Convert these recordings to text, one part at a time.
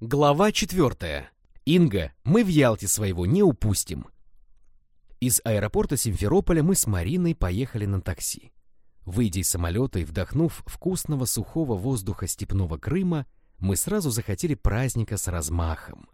Глава четвертая. Инга, мы в Ялте своего не упустим. Из аэропорта Симферополя мы с Мариной поехали на такси. Выйдя из самолета и вдохнув вкусного сухого воздуха степного Крыма, мы сразу захотели праздника с размахом.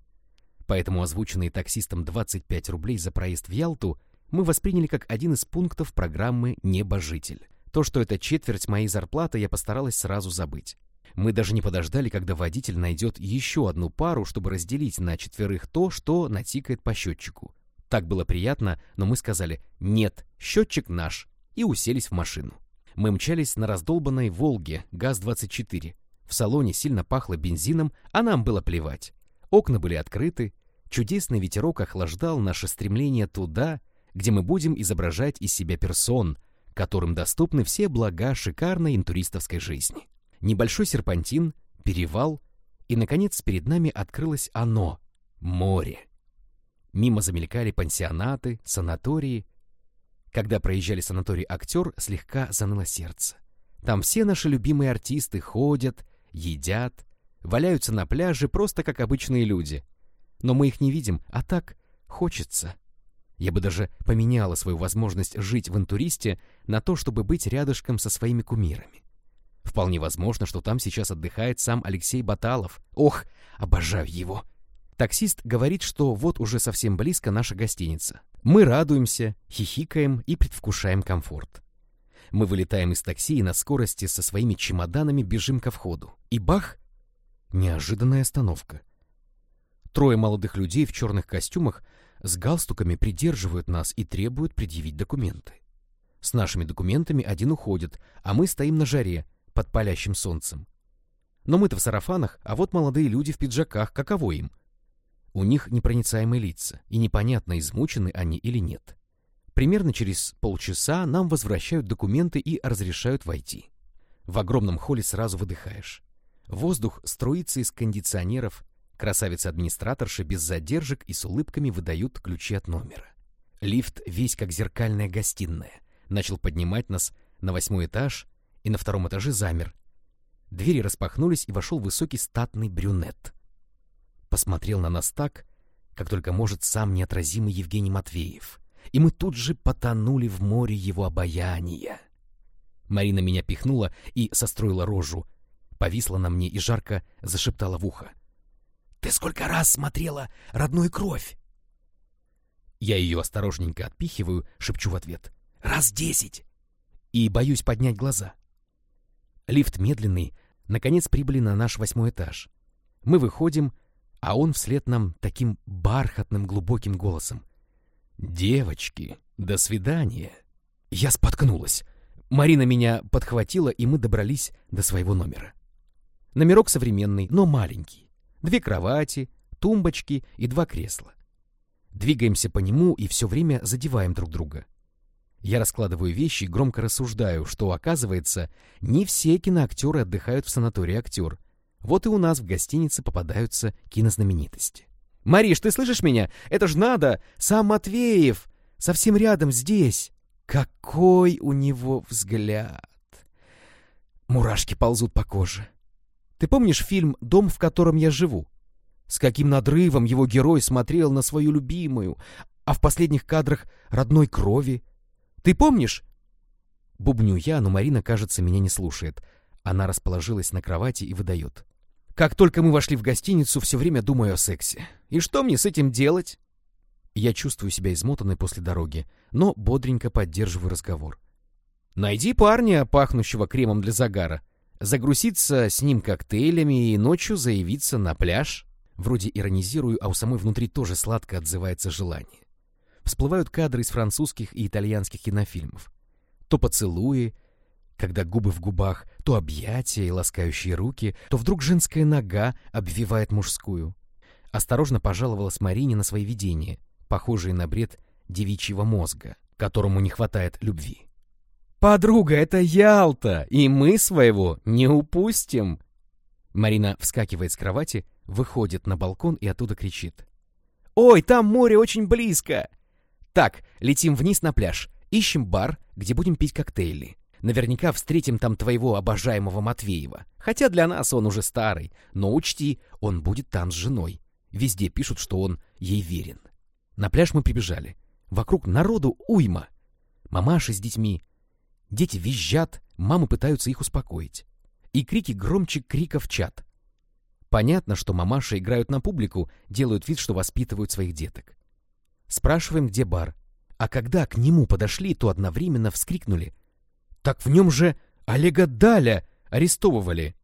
Поэтому озвученные таксистом 25 рублей за проезд в Ялту мы восприняли как один из пунктов программы «Небожитель». То, что это четверть моей зарплаты, я постаралась сразу забыть. Мы даже не подождали, когда водитель найдет еще одну пару, чтобы разделить на четверых то, что натикает по счетчику. Так было приятно, но мы сказали «нет, счетчик наш» и уселись в машину. Мы мчались на раздолбанной «Волге» ГАЗ-24. В салоне сильно пахло бензином, а нам было плевать. Окна были открыты, чудесный ветерок охлаждал наше стремление туда, где мы будем изображать из себя персон, которым доступны все блага шикарной интуристовской жизни. Небольшой серпантин, перевал, и, наконец, перед нами открылось оно — море. Мимо замелькали пансионаты, санатории. Когда проезжали санаторий «Актер», слегка заныло сердце. Там все наши любимые артисты ходят, едят, валяются на пляже просто как обычные люди. Но мы их не видим, а так хочется. Я бы даже поменяла свою возможность жить в интуристе на то, чтобы быть рядышком со своими кумирами. Вполне возможно, что там сейчас отдыхает сам Алексей Баталов. Ох, обожаю его. Таксист говорит, что вот уже совсем близко наша гостиница. Мы радуемся, хихикаем и предвкушаем комфорт. Мы вылетаем из такси и на скорости со своими чемоданами бежим ко входу. И бах! Неожиданная остановка. Трое молодых людей в черных костюмах с галстуками придерживают нас и требуют предъявить документы. С нашими документами один уходит, а мы стоим на жаре, под палящим солнцем. Но мы-то в сарафанах, а вот молодые люди в пиджаках, каково им? У них непроницаемые лица, и непонятно, измучены они или нет. Примерно через полчаса нам возвращают документы и разрешают войти. В огромном холле сразу выдыхаешь. Воздух струится из кондиционеров, красавицы-администраторши без задержек и с улыбками выдают ключи от номера. Лифт весь как зеркальная гостиная. Начал поднимать нас на восьмой этаж, и на втором этаже замер. Двери распахнулись, и вошел высокий статный брюнет. Посмотрел на нас так, как только может сам неотразимый Евгений Матвеев, и мы тут же потонули в море его обаяния. Марина меня пихнула и состроила рожу, повисла на мне и жарко зашептала в ухо. «Ты сколько раз смотрела родную кровь?» Я ее осторожненько отпихиваю, шепчу в ответ. «Раз десять!» И боюсь поднять глаза. Лифт медленный, наконец прибыли на наш восьмой этаж. Мы выходим, а он вслед нам таким бархатным глубоким голосом. «Девочки, до свидания!» Я споткнулась. Марина меня подхватила, и мы добрались до своего номера. Номерок современный, но маленький. Две кровати, тумбочки и два кресла. Двигаемся по нему и все время задеваем друг друга. Я раскладываю вещи и громко рассуждаю, что, оказывается, не все киноактеры отдыхают в санатории «Актер». Вот и у нас в гостинице попадаются кинознаменитости. «Мариш, ты слышишь меня? Это ж надо! Сам Матвеев! Совсем рядом, здесь!» Какой у него взгляд! Мурашки ползут по коже. Ты помнишь фильм «Дом, в котором я живу»? С каким надрывом его герой смотрел на свою любимую, а в последних кадрах родной крови — ты помнишь?» Бубню я, но Марина, кажется, меня не слушает. Она расположилась на кровати и выдает. «Как только мы вошли в гостиницу, все время думаю о сексе. И что мне с этим делать?» Я чувствую себя измотанной после дороги, но бодренько поддерживаю разговор. «Найди парня, пахнущего кремом для загара, загрузиться с ним коктейлями и ночью заявиться на пляж». Вроде иронизирую, а у самой внутри тоже сладко отзывается желание всплывают кадры из французских и итальянских кинофильмов. То поцелуи, когда губы в губах, то объятия и ласкающие руки, то вдруг женская нога обвивает мужскую. Осторожно пожаловалась Марине на свои видения, похожие на бред девичьего мозга, которому не хватает любви. «Подруга, это Ялта, и мы своего не упустим!» Марина вскакивает с кровати, выходит на балкон и оттуда кричит. «Ой, там море очень близко! Так, летим вниз на пляж, ищем бар, где будем пить коктейли. Наверняка встретим там твоего обожаемого Матвеева. Хотя для нас он уже старый. Но учти, он будет там с женой. Везде пишут, что он ей верен. На пляж мы прибежали. Вокруг народу уйма. Мамаши с детьми. Дети визжат, мамы пытаются их успокоить. И крики громче криков чат. Понятно, что мамаши играют на публику, делают вид, что воспитывают своих деток. Спрашиваем, где бар. А когда к нему подошли, то одновременно вскрикнули. «Так в нем же Олега Даля арестовывали!»